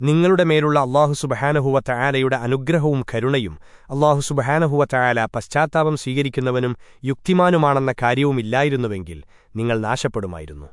നിങ്ങളുടെ മേലുള്ള അള്ളാഹു സുബഹാനഹുവ തയാലയുടെ അനുഗ്രഹവും കരുണയും അള്ളാഹു സുബഹാനഹുവ തയാല പശ്ചാത്താപം സ്വീകരിക്കുന്നവനും യുക്തിമാനുമാണെന്ന കാര്യവുമില്ലായിരുന്നുവെങ്കിൽ നിങ്ങൾ നാശപ്പെടുമായിരുന്നു.